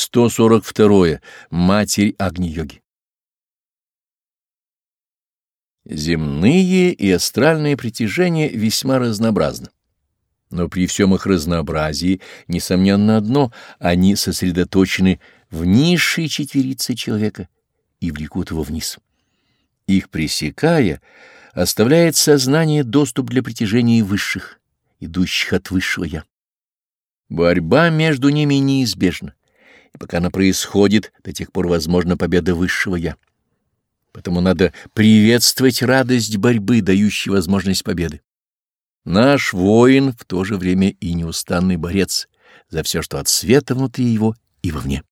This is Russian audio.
142. Матерь Агни-йоги. Земные и астральные притяжения весьма разнообразны. Но при всем их разнообразии, несомненно одно, они сосредоточены в низшей четверице человека и влекут его вниз. Их пресекая, оставляет сознание доступ для притяжений высших, идущих от высшего «я». Борьба между ними неизбежна и пока она происходит, до тех пор возможна победа высшего «я». Потому надо приветствовать радость борьбы, дающей возможность победы. Наш воин в то же время и неустанный борец за все, что от света внутри его и вовне.